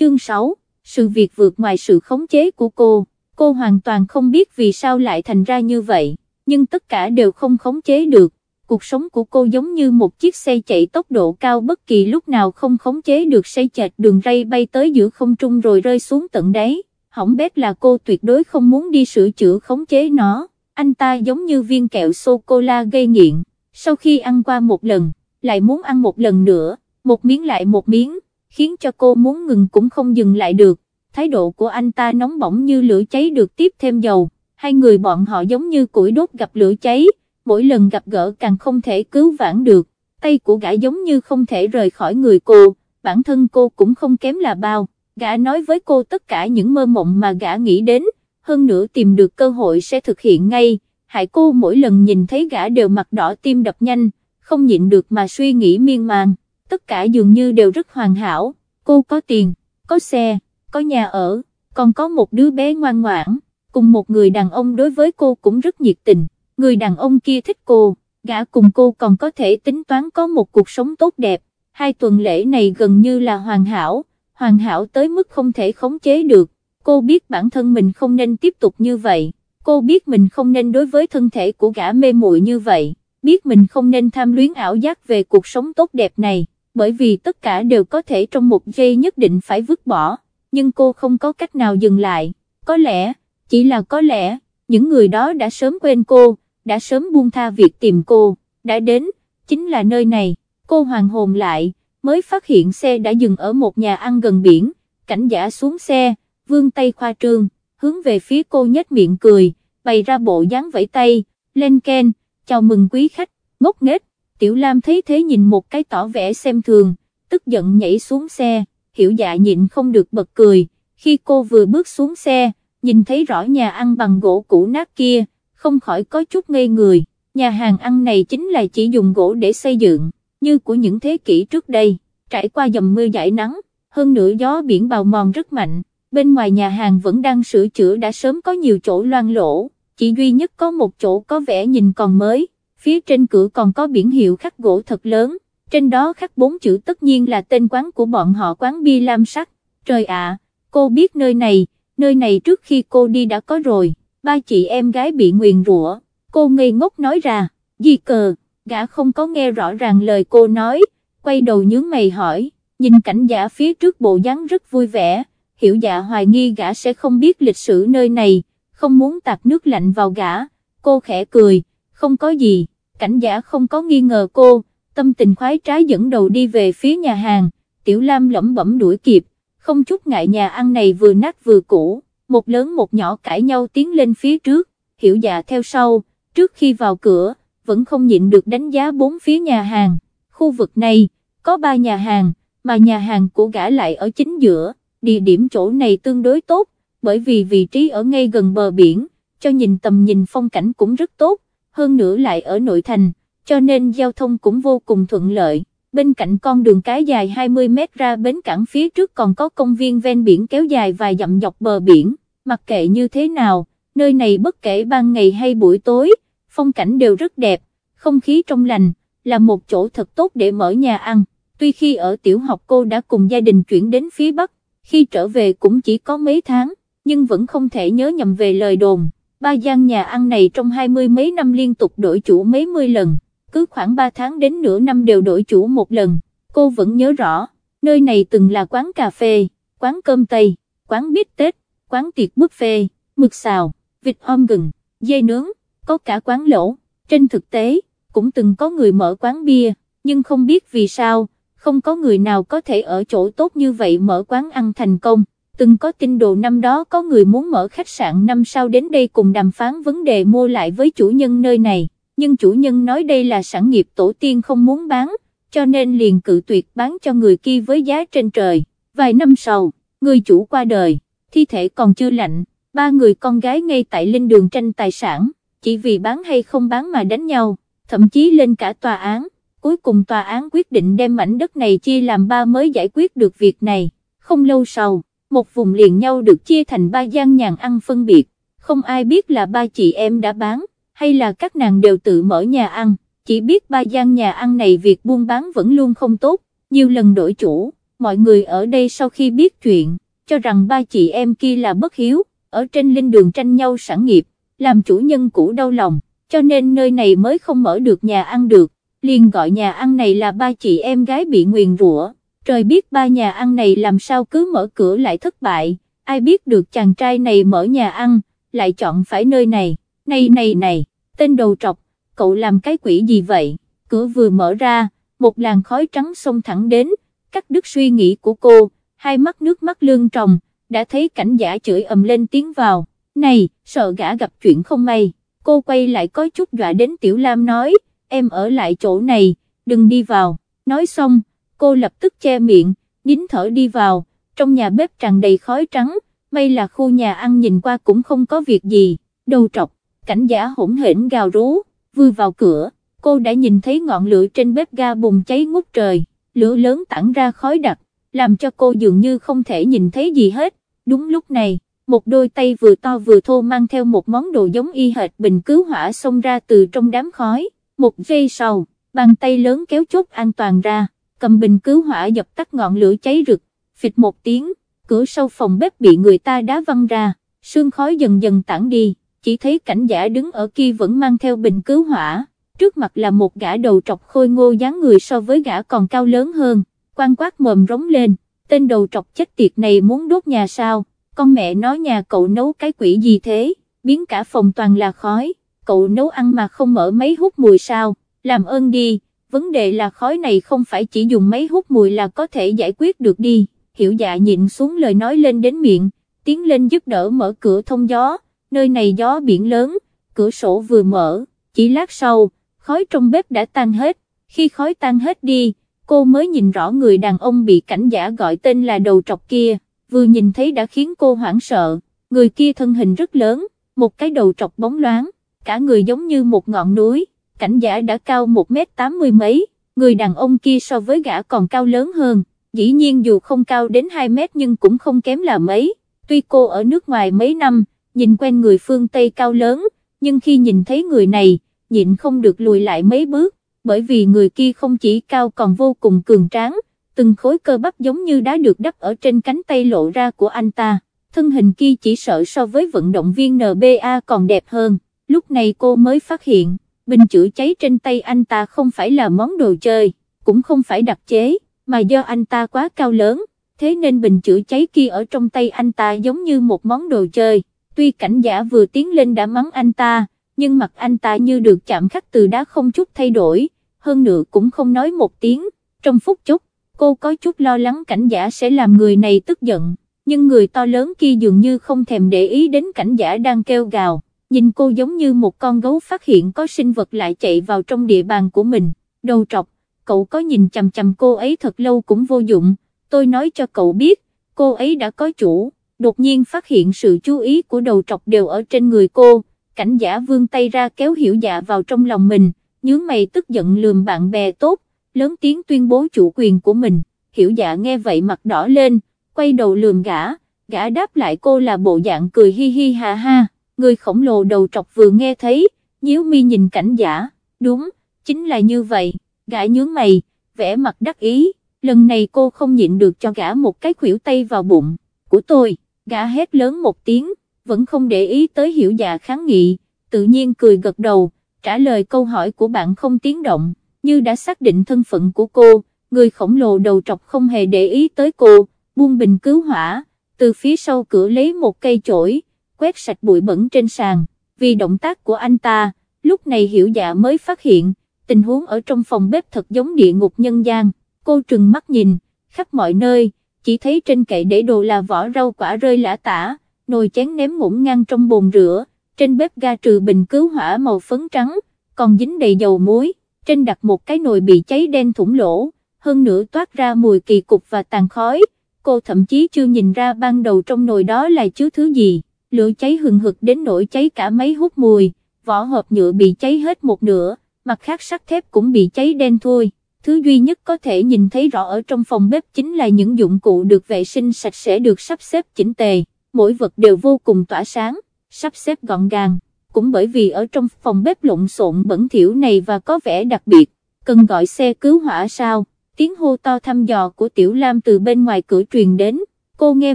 chương 6, sự việc vượt ngoài sự khống chế của cô, cô hoàn toàn không biết vì sao lại thành ra như vậy, nhưng tất cả đều không khống chế được, cuộc sống của cô giống như một chiếc xe chạy tốc độ cao bất kỳ lúc nào không khống chế được xây chạch đường ray bay tới giữa không trung rồi rơi xuống tận đáy, hỏng bét là cô tuyệt đối không muốn đi sửa chữa khống chế nó, anh ta giống như viên kẹo sô-cô-la gây nghiện, sau khi ăn qua một lần, lại muốn ăn một lần nữa, một miếng lại một miếng, khiến cho cô muốn ngừng cũng không dừng lại được, thái độ của anh ta nóng bỏng như lửa cháy được tiếp thêm dầu, hai người bọn họ giống như củi đốt gặp lửa cháy, mỗi lần gặp gỡ càng không thể cứu vãn được, tay của gã giống như không thể rời khỏi người cô, bản thân cô cũng không kém là bao, gã nói với cô tất cả những mơ mộng mà gã nghĩ đến, hơn nữa tìm được cơ hội sẽ thực hiện ngay, hại cô mỗi lần nhìn thấy gã đều mặt đỏ tim đập nhanh, không nhịn được mà suy nghĩ miên man, tất cả dường như đều rất hoàn hảo, cô có tiền, có xe, có nhà ở, còn có một đứa bé ngoan ngoãn, cùng một người đàn ông đối với cô cũng rất nhiệt tình, người đàn ông kia thích cô, gã cùng cô còn có thể tính toán có một cuộc sống tốt đẹp, hai tuần lễ này gần như là hoàn hảo, hoàn hảo tới mức không thể khống chế được, cô biết bản thân mình không nên tiếp tục như vậy, cô biết mình không nên đối với thân thể của gã mê muội như vậy, biết mình không nên tham luyến ảo giác về cuộc sống tốt đẹp này, bởi vì tất cả đều có thể trong một giây nhất định phải vứt bỏ, nhưng cô không có cách nào dừng lại, có lẽ, chỉ là có lẽ, những người đó đã sớm quên cô, đã sớm buông tha việc tìm cô, đã đến, chính là nơi này, cô hoàng hồn lại, mới phát hiện xe đã dừng ở một nhà ăn gần biển, cảnh giả xuống xe, vương tay khoa trương, hướng về phía cô nhếch miệng cười, bày ra bộ dáng vẫy tay, lên ken, chào mừng quý khách, ngốc nghếch, tiểu lam thấy thế nhìn một cái tỏ vẻ xem thường, tức giận nhảy xuống xe, hiểu dạ nhịn không được bật cười, khi cô vừa bước xuống xe, nhìn thấy rõ nhà ăn bằng gỗ cũ nát kia, không khỏi có chút ngây người, nhà hàng ăn này chính là chỉ dùng gỗ để xây dựng, như của những thế kỷ trước đây, trải qua dầm mưa giải nắng, hơn nữa gió biển bào mòn rất mạnh, bên ngoài nhà hàng vẫn đang sửa chữa đã sớm có nhiều chỗ loang lỗ, chỉ duy nhất có một chỗ có vẻ nhìn còn mới, phía trên cửa còn có biển hiệu khắc gỗ thật lớn, trên đó khắc bốn chữ tất nhiên là tên quán của bọn họ quán Bi Lam Sắc, trời ạ, cô biết nơi này, nơi này trước khi cô đi đã có rồi, ba chị em gái bị nguyền rủa, cô ngây ngốc nói ra, gì cờ, gã không có nghe rõ ràng lời cô nói, quay đầu nhướng mày hỏi, nhìn cảnh giả phía trước bộ dáng rất vui vẻ, hiểu dạ hoài nghi gã sẽ không biết lịch sử nơi này, không muốn tạt nước lạnh vào gã, cô khẽ cười, không có gì, cảnh giả không có nghi ngờ cô, tâm tình khoái trái dẫn đầu đi về phía nhà hàng, tiểu lam lẩm bẩm đuổi kịp, không chút ngại nhà ăn này vừa nát vừa cũ, một lớn một nhỏ cãi nhau tiến lên phía trước, hiểu dạ theo sau, trước khi vào cửa, vẫn không nhịn được đánh giá bốn phía nhà hàng, khu vực này, có ba nhà hàng, mà nhà hàng của gã lại ở chính giữa, địa điểm chỗ này tương đối tốt, bởi vì vị trí ở ngay gần bờ biển, cho nhìn tầm nhìn phong cảnh cũng rất tốt, hơn nữa lại ở nội thành, cho nên giao thông cũng vô cùng thuận lợi. Bên cạnh con đường cái dài 20 mét ra bến cảng phía trước còn có công viên ven biển kéo dài vài dặm dọc bờ biển, mặc kệ như thế nào, nơi này bất kể ban ngày hay buổi tối, phong cảnh đều rất đẹp, không khí trong lành, là một chỗ thật tốt để mở nhà ăn. Tuy khi ở tiểu học cô đã cùng gia đình chuyển đến phía Bắc, khi trở về cũng chỉ có mấy tháng, nhưng vẫn không thể nhớ nhầm về lời đồn. Ba gian nhà ăn này trong hai mươi mấy năm liên tục đổi chủ mấy mươi lần, cứ khoảng 3 tháng đến nửa năm đều đổi chủ một lần, cô vẫn nhớ rõ, nơi này từng là quán cà phê, quán cơm tây, quán bít tết, quán tiệc buffet, mực xào, vịt om gừng, dê nướng, có cả quán lẩu, trên thực tế, cũng từng có người mở quán bia, nhưng không biết vì sao, không có người nào có thể ở chỗ tốt như vậy mở quán ăn thành công. Từng có tin đồ năm đó có người muốn mở khách sạn năm sau đến đây cùng đàm phán vấn đề mua lại với chủ nhân nơi này, nhưng chủ nhân nói đây là sản nghiệp tổ tiên không muốn bán, cho nên liền cự tuyệt bán cho người kia với giá trên trời. Vài năm sau, người chủ qua đời, thi thể còn chưa lạnh, ba người con gái ngay tại linh đường tranh tài sản, chỉ vì bán hay không bán mà đánh nhau, thậm chí lên cả tòa án cuối cùng tòa án quyết định đem mảnh đất này chia làm ba mới giải quyết được việc này. Không lâu sau, một vùng liền nhau được chia thành ba gian nhàn ăn phân biệt, không ai biết là ba chị em đã bán, hay là các nàng đều tự mở nhà ăn, chỉ biết ba gian nhà ăn này việc buôn bán vẫn luôn không tốt, nhiều lần đổi chủ, mọi người ở đây sau khi biết chuyện, cho rằng ba chị em kia là bất hiếu, ở trên linh đường tranh nhau sản nghiệp, làm chủ nhân cũ đau lòng, cho nên nơi này mới không mở được nhà ăn được, liền gọi nhà ăn này là ba chị em gái bị nguyền rủa. Trời biết ba nhà ăn này làm sao cứ mở cửa lại thất bại, ai biết được chàng trai này mở nhà ăn, lại chọn phải nơi này, này này này, tên đầu trọc, cậu làm cái quỷ gì vậy, cửa vừa mở ra, một làn khói trắng xông thẳng đến, cắt đứt suy nghĩ của cô, hai mắt nước mắt lương tròng, đã thấy cảnh giả chửi ầm lên tiếng vào, này, sợ gã gặp chuyện không may, cô quay lại có chút dọa đến Tiểu Lam nói, em ở lại chỗ này, đừng đi vào, nói xong, cô lập tức che miệng, nín thở đi vào, trong nhà bếp tràn đầy khói trắng, may là khu nhà ăn nhìn qua cũng không có việc gì, đầu trọc, cảnh giả hỗn hển gào rú, vừa vào cửa, cô đã nhìn thấy ngọn lửa trên bếp ga bùng cháy ngút trời, lửa lớn tản ra khói đặc, làm cho cô dường như không thể nhìn thấy gì hết, đúng lúc này, một đôi tay vừa to vừa thô mang theo một món đồ giống y hệt bình cứu hỏa xông ra từ trong đám khói, một giây sau, bàn tay lớn kéo chốt an toàn ra, cầm bình cứu hỏa dập tắt ngọn lửa cháy rực, phịch một tiếng, cửa sau phòng bếp bị người ta đá văng ra, sương khói dần dần tản đi, chỉ thấy cảnh giả đứng ở kia vẫn mang theo bình cứu hỏa, trước mặt là một gã đầu trọc khôi ngô dáng người so với gã còn cao lớn hơn, quan quát mồm rống lên, tên đầu trọc chết tiệt này muốn đốt nhà sao, con mẹ nói nhà cậu nấu cái quỷ gì thế, biến cả phòng toàn là khói, cậu nấu ăn mà không mở máy hút mùi sao, làm ơn đi, vấn đề là khói này không phải chỉ dùng máy hút mùi là có thể giải quyết được đi, hiểu dạ nhịn xuống lời nói lên đến miệng, tiến lên giúp đỡ mở cửa thông gió, nơi này gió biển lớn, cửa sổ vừa mở, chỉ lát sau, khói trong bếp đã tan hết, khi khói tan hết đi, cô mới nhìn rõ người đàn ông bị cảnh giả gọi tên là đầu trọc kia, vừa nhìn thấy đã khiến cô hoảng sợ, người kia thân hình rất lớn, một cái đầu trọc bóng loáng, cả người giống như một ngọn núi, cảnh giả đã cao 1 mét 80 mấy, người đàn ông kia so với gã còn cao lớn hơn, dĩ nhiên dù không cao đến 2 mét nhưng cũng không kém là mấy, tuy cô ở nước ngoài mấy năm, nhìn quen người phương Tây cao lớn, nhưng khi nhìn thấy người này, nhịn không được lùi lại mấy bước, bởi vì người kia không chỉ cao còn vô cùng cường tráng, từng khối cơ bắp giống như đã được đắp ở trên cánh tay lộ ra của anh ta, thân hình kia chỉ sợ so với vận động viên NBA còn đẹp hơn, lúc này cô mới phát hiện, bình chữa cháy trên tay anh ta không phải là món đồ chơi, cũng không phải đặc chế, mà do anh ta quá cao lớn, thế nên bình chữa cháy kia ở trong tay anh ta giống như một món đồ chơi, tuy cảnh giả vừa tiến lên đã mắng anh ta, nhưng mặt anh ta như được chạm khắc từ đá không chút thay đổi, hơn nữa cũng không nói một tiếng, trong phút chốc, cô có chút lo lắng cảnh giả sẽ làm người này tức giận, nhưng người to lớn kia dường như không thèm để ý đến cảnh giả đang kêu gào, nhìn cô giống như một con gấu phát hiện có sinh vật lại chạy vào trong địa bàn của mình, đầu trọc, cậu có nhìn chằm chằm cô ấy thật lâu cũng vô dụng, tôi nói cho cậu biết, cô ấy đã có chủ, đột nhiên phát hiện sự chú ý của đầu trọc đều ở trên người cô, cảnh giả vương tay ra kéo hiểu dạ vào trong lòng mình, nhướng mày tức giận lườm bạn bè tốt, lớn tiếng tuyên bố chủ quyền của mình, hiểu dạ nghe vậy mặt đỏ lên, quay đầu lườm gã, gã đáp lại cô là bộ dạng cười hi hi ha ha, người khổng lồ đầu trọc vừa nghe thấy, nhíu mi nhìn cảnh giả, đúng, chính là như vậy, gã nhướng mày, vẽ mặt đắc ý, lần này cô không nhịn được cho gã một cái khuỷu tay vào bụng, của tôi, gã hét lớn một tiếng, vẫn không để ý tới hiểu già kháng nghị, tự nhiên cười gật đầu, trả lời câu hỏi của bạn không tiếng động, như đã xác định thân phận của cô, người khổng lồ đầu trọc không hề để ý tới cô, buông bình cứu hỏa, từ phía sau cửa lấy một cây chổi, quét sạch bụi bẩn trên sàn, vì động tác của anh ta, lúc này hiểu dạ mới phát hiện, tình huống ở trong phòng bếp thật giống địa ngục nhân gian, cô trừng mắt nhìn, khắp mọi nơi, chỉ thấy trên kệ để đồ là vỏ rau quả rơi lã tả, nồi chén ném ngổn ngang trong bồn rửa, trên bếp ga trừ bình cứu hỏa màu phấn trắng, còn dính đầy dầu muối, trên đặt một cái nồi bị cháy đen thủng lỗ, hơn nữa toát ra mùi kỳ cục và tàn khói, cô thậm chí chưa nhìn ra ban đầu trong nồi đó là chứa thứ gì, lửa cháy hừng hực đến nỗi cháy cả mấy hút mùi, vỏ hộp nhựa bị cháy hết một nửa, mặt khác sắt thép cũng bị cháy đen thui. Thứ duy nhất có thể nhìn thấy rõ ở trong phòng bếp chính là những dụng cụ được vệ sinh sạch sẽ được sắp xếp chỉnh tề. Mỗi vật đều vô cùng tỏa sáng, sắp xếp gọn gàng, cũng bởi vì ở trong phòng bếp lộn xộn bẩn thỉu này và có vẻ đặc biệt, cần gọi xe cứu hỏa sao, tiếng hô to thăm dò của Tiểu Lam từ bên ngoài cửa truyền đến, cô nghe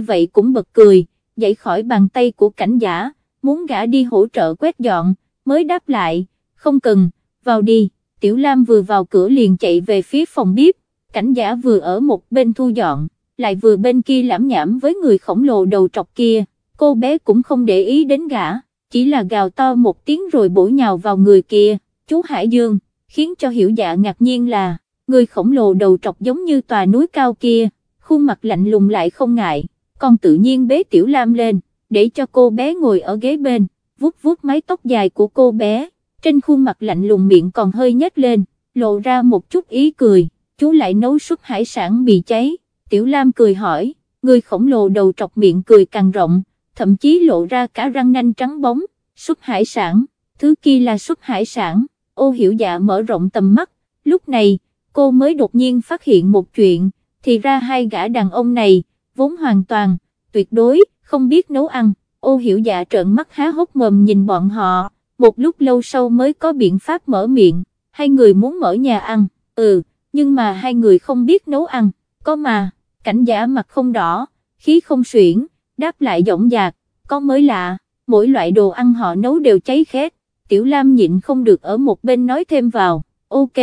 vậy cũng bật cười, dậy khỏi bàn tay của cảnh giả, muốn gã đi hỗ trợ quét dọn, mới đáp lại, không cần, vào đi, Tiểu Lam vừa vào cửa liền chạy về phía phòng bếp, cảnh giả vừa ở một bên thu dọn, lại vừa bên kia lãm nhảm với người khổng lồ đầu trọc kia, cô bé cũng không để ý đến gã, chỉ là gào to một tiếng rồi bổ nhào vào người kia, chú Hải Dương, khiến cho hiểu dạ ngạc nhiên là, người khổng lồ đầu trọc giống như tòa núi cao kia, khuôn mặt lạnh lùng lại không ngại, còn tự nhiên bế Tiểu Lam lên, để cho cô bé ngồi ở ghế bên, vuốt vuốt mái tóc dài của cô bé, trên khuôn mặt lạnh lùng miệng còn hơi nhếch lên, lộ ra một chút ý cười, chú lại nấu súp hải sản bị cháy, Tiểu Lam cười hỏi, người khổng lồ đầu trọc miệng cười càng rộng, thậm chí lộ ra cả răng nanh trắng bóng, súp hải sản, thứ kia là súp hải sản, ô hiểu dạ mở rộng tầm mắt, lúc này, cô mới đột nhiên phát hiện một chuyện, thì ra hai gã đàn ông này, vốn hoàn toàn, tuyệt đối, không biết nấu ăn, ô hiểu dạ trợn mắt há hốc mồm nhìn bọn họ, một lúc lâu sau mới có biện pháp mở miệng, hai người muốn mở nhà ăn, ừ, nhưng mà hai người không biết nấu ăn, có mà, cảnh giả mặt không đỏ, khí không xuyển, đáp lại giọng dạc, có mới lạ, mỗi loại đồ ăn họ nấu đều cháy khét, tiểu lam nhịn không được ở một bên nói thêm vào, ok,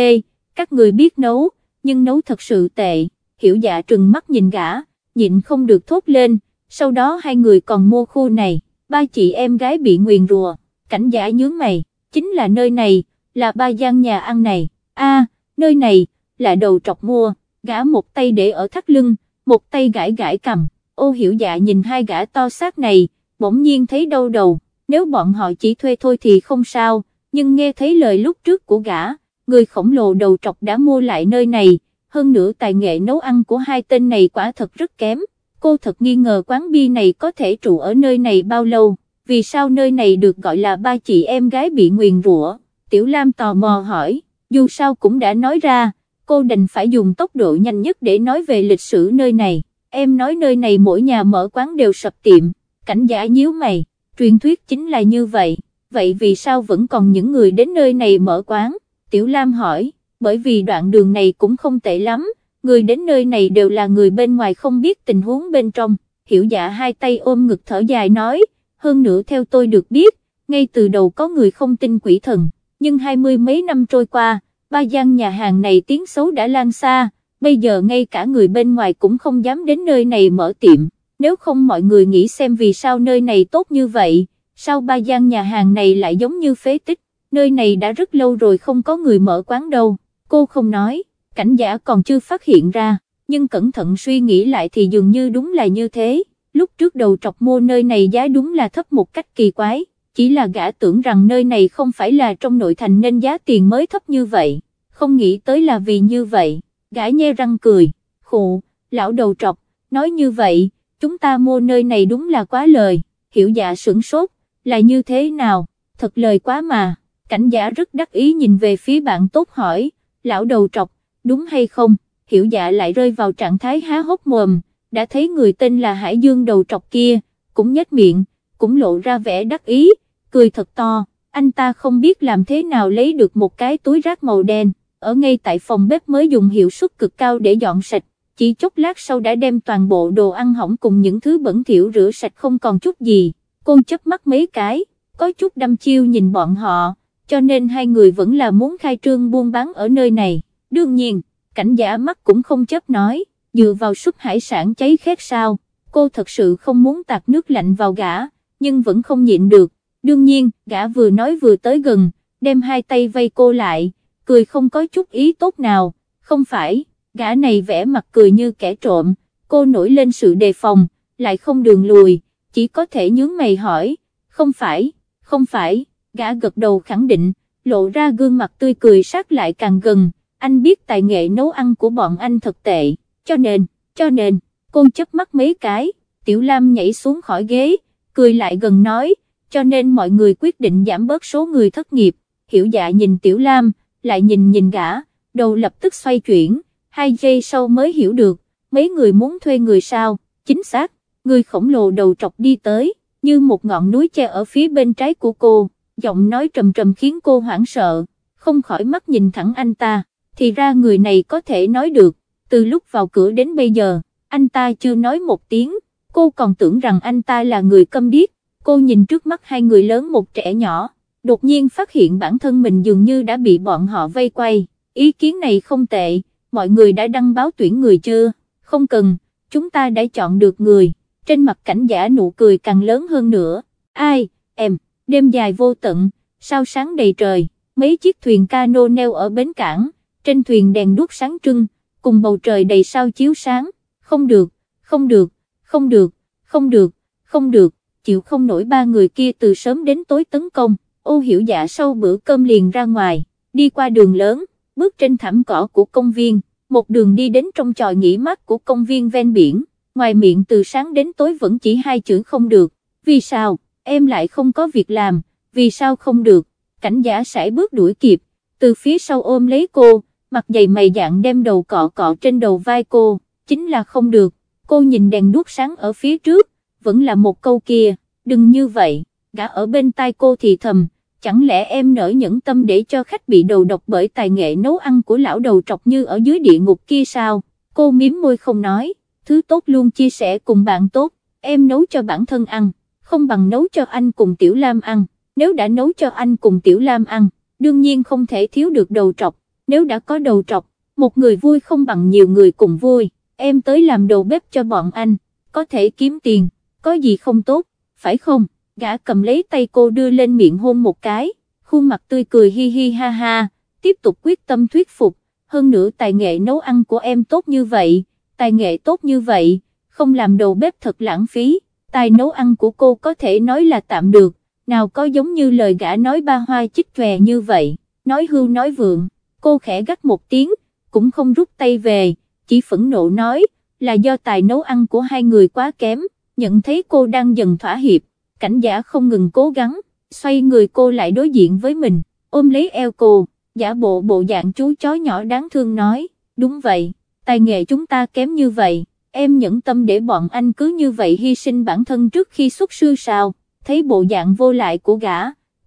các người biết nấu, nhưng nấu thật sự tệ, hiểu dạ trừng mắt nhìn gã, nhịn không được thốt lên, sau đó hai người còn mua khu này, ba chị em gái bị nguyền rùa, cảnh giả nhướng mày, chính là nơi này, là ba gian nhà ăn này, a nơi này, là đầu trọc mua, gã một tay để ở thắt lưng, một tay gãi gãi cầm, ô hiểu dạ nhìn hai gã to xác này, bỗng nhiên thấy đau đầu, nếu bọn họ chỉ thuê thôi thì không sao, nhưng nghe thấy lời lúc trước của gã, người khổng lồ đầu trọc đã mua lại nơi này, hơn nữa tài nghệ nấu ăn của hai tên này quả thật rất kém, cô thật nghi ngờ quán bia này có thể trụ ở nơi này bao lâu, vì sao nơi này được gọi là ba chị em gái bị nguyền rủa, Tiểu Lam tò mò hỏi, dù sao cũng đã nói ra, cô đành phải dùng tốc độ nhanh nhất để nói về lịch sử nơi này, em nói nơi này mỗi nhà mở quán đều sập tiệm, cảnh giả nhíu mày, truyền thuyết chính là như vậy, vậy vì sao vẫn còn những người đến nơi này mở quán, Tiểu Lam hỏi, bởi vì đoạn đường này cũng không tệ lắm, người đến nơi này đều là người bên ngoài không biết tình huống bên trong, hiểu dạ hai tay ôm ngực thở dài nói, hơn nữa theo tôi được biết, ngay từ đầu có người không tin quỷ thần, nhưng hai mươi mấy năm trôi qua, ba gian nhà hàng này tiếng xấu đã lan xa, bây giờ ngay cả người bên ngoài cũng không dám đến nơi này mở tiệm, nếu không mọi người nghĩ xem vì sao nơi này tốt như vậy, sao ba gian nhà hàng này lại giống như phế tích, nơi này đã rất lâu rồi không có người mở quán đâu, cô không nói, cảnh giả còn chưa phát hiện ra, nhưng cẩn thận suy nghĩ lại thì dường như đúng là như thế, lúc trước đầu trọc mua nơi này giá đúng là thấp một cách kỳ quái chỉ là gã tưởng rằng nơi này không phải là trong nội thành nên giá tiền mới thấp như vậy, không nghĩ tới là vì như vậy, gã nhe răng cười, khụ, lão đầu trọc, nói như vậy, chúng ta mua nơi này đúng là quá lời, hiểu dạ sửng sốt, là như thế nào, thật lời quá mà, cảnh giả rất đắc ý nhìn về phía bạn tốt hỏi, lão đầu trọc, đúng hay không, hiểu dạ lại rơi vào trạng thái há hốc mồm, đã thấy người tên là Hải Dương đầu trọc kia, cũng nhếch miệng, cũng lộ ra vẻ đắc ý, cười thật to, anh ta không biết làm thế nào lấy được một cái túi rác màu đen, ở ngay tại phòng bếp mới dùng hiệu suất cực cao để dọn sạch, chỉ chốc lát sau đã đem toàn bộ đồ ăn hỏng cùng những thứ bẩn thỉu rửa sạch không còn chút gì, cô chớp mắt mấy cái, có chút đăm chiêu nhìn bọn họ, cho nên hai người vẫn là muốn khai trương buôn bán ở nơi này, đương nhiên, cảnh giả mắt cũng không chấp nói, dựa vào súp hải sản cháy khét sao, cô thật sự không muốn tạt nước lạnh vào gã, nhưng vẫn không nhịn được, đương nhiên, gã vừa nói vừa tới gần, đem hai tay vây cô lại, cười không có chút ý tốt nào, không phải, gã này vẽ mặt cười như kẻ trộm, cô nổi lên sự đề phòng, lại không đường lùi, chỉ có thể nhướng mày hỏi, không phải, không phải, gã gật đầu khẳng định, lộ ra gương mặt tươi cười sát lại càng gần, anh biết tài nghệ nấu ăn của bọn anh thật tệ, cho nên, cho nên, cô chấp mắt mấy cái, Tiểu Lam nhảy xuống khỏi ghế, cười lại gần nói, cho nên mọi người quyết định giảm bớt số người thất nghiệp, hiểu dạ nhìn Tiểu Lam, lại nhìn nhìn gã, đầu lập tức xoay chuyển, hai giây sau mới hiểu được, mấy người muốn thuê người sao, chính xác, người khổng lồ đầu trọc đi tới, như một ngọn núi che ở phía bên trái của cô, giọng nói trầm trầm khiến cô hoảng sợ, không khỏi mắt nhìn thẳng anh ta, thì ra người này có thể nói được, từ lúc vào cửa đến bây giờ, anh ta chưa nói một tiếng, cô còn tưởng rằng anh ta là người câm điếc, cô nhìn trước mắt hai người lớn một trẻ nhỏ, đột nhiên phát hiện bản thân mình dường như đã bị bọn họ vây quay, ý kiến này không tệ, mọi người đã đăng báo tuyển người chưa, không cần, chúng ta đã chọn được người, trên mặt cảnh giả nụ cười càng lớn hơn nữa, ai, em, đêm dài vô tận, sao sáng đầy trời, mấy chiếc thuyền cano neo ở bến cảng, trên thuyền đèn đuốc sáng trưng, cùng bầu trời đầy sao chiếu sáng, không được, không được, không được, không được, không được, chịu không nổi ba người kia từ sớm đến tối tấn công, ô hiểu dạ sau bữa cơm liền ra ngoài, đi qua đường lớn, bước trên thảm cỏ của công viên, một đường đi đến trong tròi nghỉ mát của công viên ven biển, ngoài miệng từ sáng đến tối vẫn chỉ hai chữ không được, vì sao, em lại không có việc làm, vì sao không được, cảnh giả sải bước đuổi kịp, từ phía sau ôm lấy cô, mặt dày mày dạng đem đầu cọ cọ trên đầu vai cô, chính là không được, cô nhìn đèn đuốc sáng ở phía trước, vẫn là một câu kia, đừng như vậy, gã ở bên tai cô thì thầm, chẳng lẽ em nở nhẫn tâm để cho khách bị đầu độc bởi tài nghệ nấu ăn của lão đầu trọc như ở dưới địa ngục kia sao, cô miếm môi không nói, thứ tốt luôn chia sẻ cùng bạn tốt, em nấu cho bản thân ăn, không bằng nấu cho anh cùng Tiểu Lam ăn, nếu đã nấu cho anh cùng Tiểu Lam ăn, đương nhiên không thể thiếu được đầu trọc, nếu đã có đầu trọc, một người vui không bằng nhiều người cùng vui, em tới làm đầu bếp cho bọn anh, có thể kiếm tiền, có gì không tốt, phải không? Gã cầm lấy tay cô đưa lên miệng hôn một cái, khuôn mặt tươi cười hi hi ha ha, tiếp tục quyết tâm thuyết phục, hơn nữa tài nghệ nấu ăn của em tốt như vậy, tài nghệ tốt như vậy, không làm đầu bếp thật lãng phí, tài nấu ăn của cô có thể nói là tạm được, nào có giống như lời gã nói ba hoa chích chòe như vậy, nói hưu nói vượng, cô khẽ gắt một tiếng, cũng không rút tay về, chỉ phẫn nộ nói, là do tài nấu ăn của hai người quá kém, nhận thấy cô đang dần thỏa hiệp, cảnh giả không ngừng cố gắng, xoay người cô lại đối diện với mình, ôm lấy eo cô, giả bộ bộ dạng chú chó nhỏ đáng thương nói, đúng vậy, tài nghệ chúng ta kém như vậy, em nhẫn tâm để bọn anh cứ như vậy hy sinh bản thân trước khi xuất sư sao, thấy bộ dạng vô lại của gã,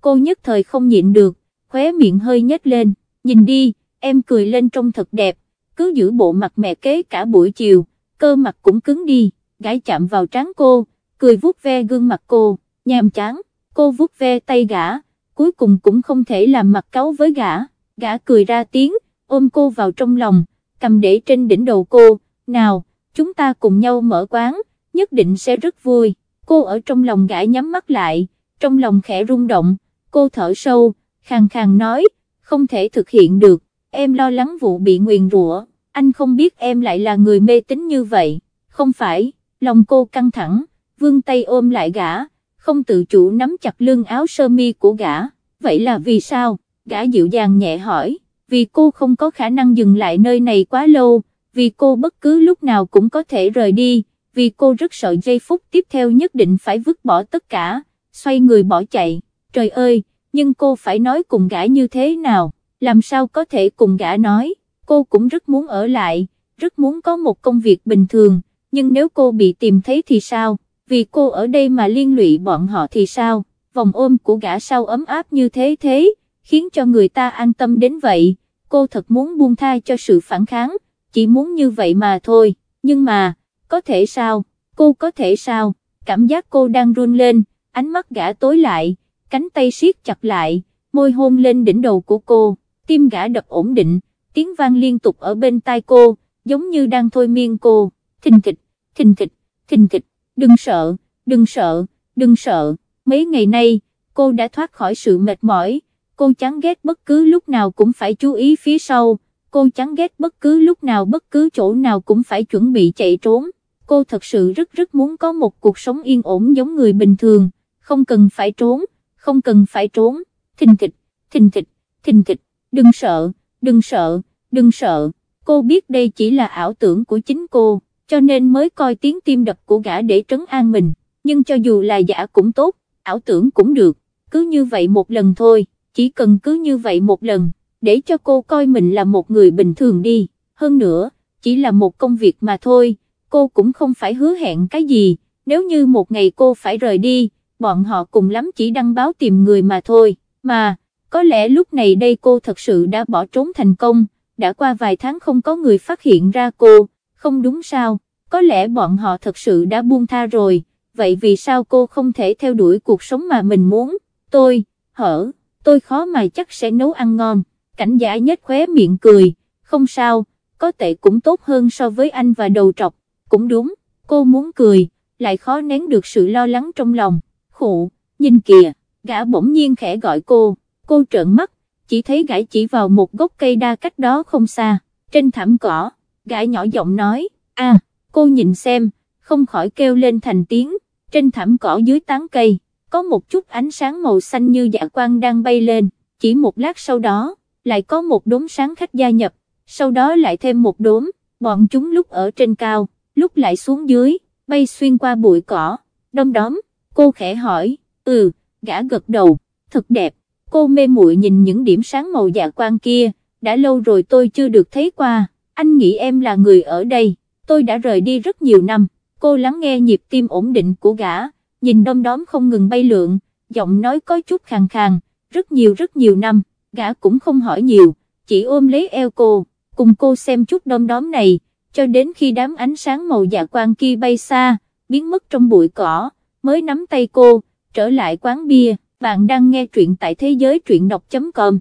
cô nhất thời không nhịn được, khóe miệng hơi nhếch lên, nhìn đi, em cười lên trông thật đẹp, cứ giữ bộ mặt mẹ kế cả buổi chiều, cơ mặt cũng cứng đi, gái chạm vào trán cô, cười vuốt ve gương mặt cô, nhàm chán, cô vuốt ve tay gã, cuối cùng cũng không thể làm mặt cáu với gã, gã cười ra tiếng, ôm cô vào trong lòng, cầm để trên đỉnh đầu cô, nào, chúng ta cùng nhau mở quán, nhất định sẽ rất vui, cô ở trong lòng gãi nhắm mắt lại, trong lòng khẽ rung động, cô thở sâu, khàn khàn nói, không thể thực hiện được, em lo lắng vụ bị nguyền rủa, anh không biết em lại là người mê tín như vậy, không phải, lòng cô căng thẳng, vương tay ôm lại gã, không tự chủ nắm chặt lưng áo sơ mi của gã, vậy là vì sao, gã dịu dàng nhẹ hỏi, vì cô không có khả năng dừng lại nơi này quá lâu, vì cô bất cứ lúc nào cũng có thể rời đi, vì cô rất sợ giây phút tiếp theo nhất định phải vứt bỏ tất cả, xoay người bỏ chạy, trời ơi, nhưng cô phải nói cùng gã như thế nào, làm sao có thể cùng gã nói, cô cũng rất muốn ở lại, rất muốn có một công việc bình thường, nhưng nếu cô bị tìm thấy thì sao, vì cô ở đây mà liên lụy bọn họ thì sao, vòng ôm của gã sao ấm áp như thế thế, khiến cho người ta an tâm đến vậy, cô thật muốn buông tha cho sự phản kháng, chỉ muốn như vậy mà thôi, nhưng mà, có thể sao, cô có thể sao, cảm giác cô đang run lên, ánh mắt gã tối lại, cánh tay siết chặt lại, môi hôn lên đỉnh đầu của cô, tim gã đập ổn định, tiếng vang liên tục ở bên tai cô, giống như đang thôi miên cô, thình thịch, thình thịch, thình thịch, đừng sợ, đừng sợ, đừng sợ, mấy ngày nay, cô đã thoát khỏi sự mệt mỏi, cô chán ghét bất cứ lúc nào cũng phải chú ý phía sau, cô chán ghét bất cứ lúc nào bất cứ chỗ nào cũng phải chuẩn bị chạy trốn, cô thật sự rất rất muốn có một cuộc sống yên ổn giống người bình thường, không cần phải trốn, không cần phải trốn, thình thịch, thình thịch, thình thịch, đừng sợ, đừng sợ, đừng sợ, cô biết đây chỉ là ảo tưởng của chính cô, cho nên mới coi tiếng tim đập của gã để trấn an mình, nhưng cho dù là giả cũng tốt, ảo tưởng cũng được, cứ như vậy một lần thôi, chỉ cần cứ như vậy một lần, để cho cô coi mình là một người bình thường đi, hơn nữa, chỉ là một công việc mà thôi, cô cũng không phải hứa hẹn cái gì, nếu như một ngày cô phải rời đi, bọn họ cùng lắm chỉ đăng báo tìm người mà thôi, mà, có lẽ lúc này đây cô thật sự đã bỏ trốn thành công, đã qua vài tháng không có người phát hiện ra cô, không đúng sao, có lẽ bọn họ thật sự đã buông tha rồi, vậy vì sao cô không thể theo đuổi cuộc sống mà mình muốn, tôi, hở, tôi khó mà chắc sẽ nấu ăn ngon, cảnh giả nhếch khóe miệng cười, không sao, có tệ cũng tốt hơn so với anh và đầu trọc, cũng đúng, cô muốn cười, lại khó nén được sự lo lắng trong lòng, khụ, nhìn kìa, gã bỗng nhiên khẽ gọi cô, cô trợn mắt, chỉ thấy gã chỉ vào một gốc cây đa cách đó không xa, trên thảm cỏ, gã nhỏ giọng nói, a, cô nhìn xem, không khỏi kêu lên thành tiếng, trên thảm cỏ dưới tán cây, có một chút ánh sáng màu xanh như dạ quang đang bay lên, chỉ một lát sau đó, lại có một đốm sáng khách gia nhập, sau đó lại thêm một đốm, bọn chúng lúc ở trên cao, lúc lại xuống dưới, bay xuyên qua bụi cỏ, đông đóm, cô khẽ hỏi, ừ, gã gật đầu, thật đẹp, cô mê muội nhìn những điểm sáng màu dạ quang kia, đã lâu rồi tôi chưa được thấy qua, anh nghĩ em là người ở đây, tôi đã rời đi rất nhiều năm, cô lắng nghe nhịp tim ổn định của gã, nhìn đom đóm không ngừng bay lượn, giọng nói có chút khàn khàn, rất nhiều rất nhiều năm, gã cũng không hỏi nhiều, chỉ ôm lấy eo cô, cùng cô xem chút đom đóm này, cho đến khi đám ánh sáng màu dạ quang kia bay xa, biến mất trong bụi cỏ, mới nắm tay cô, trở lại quán bia, bạn đang nghe truyện tại thế giới truyện đọc.com.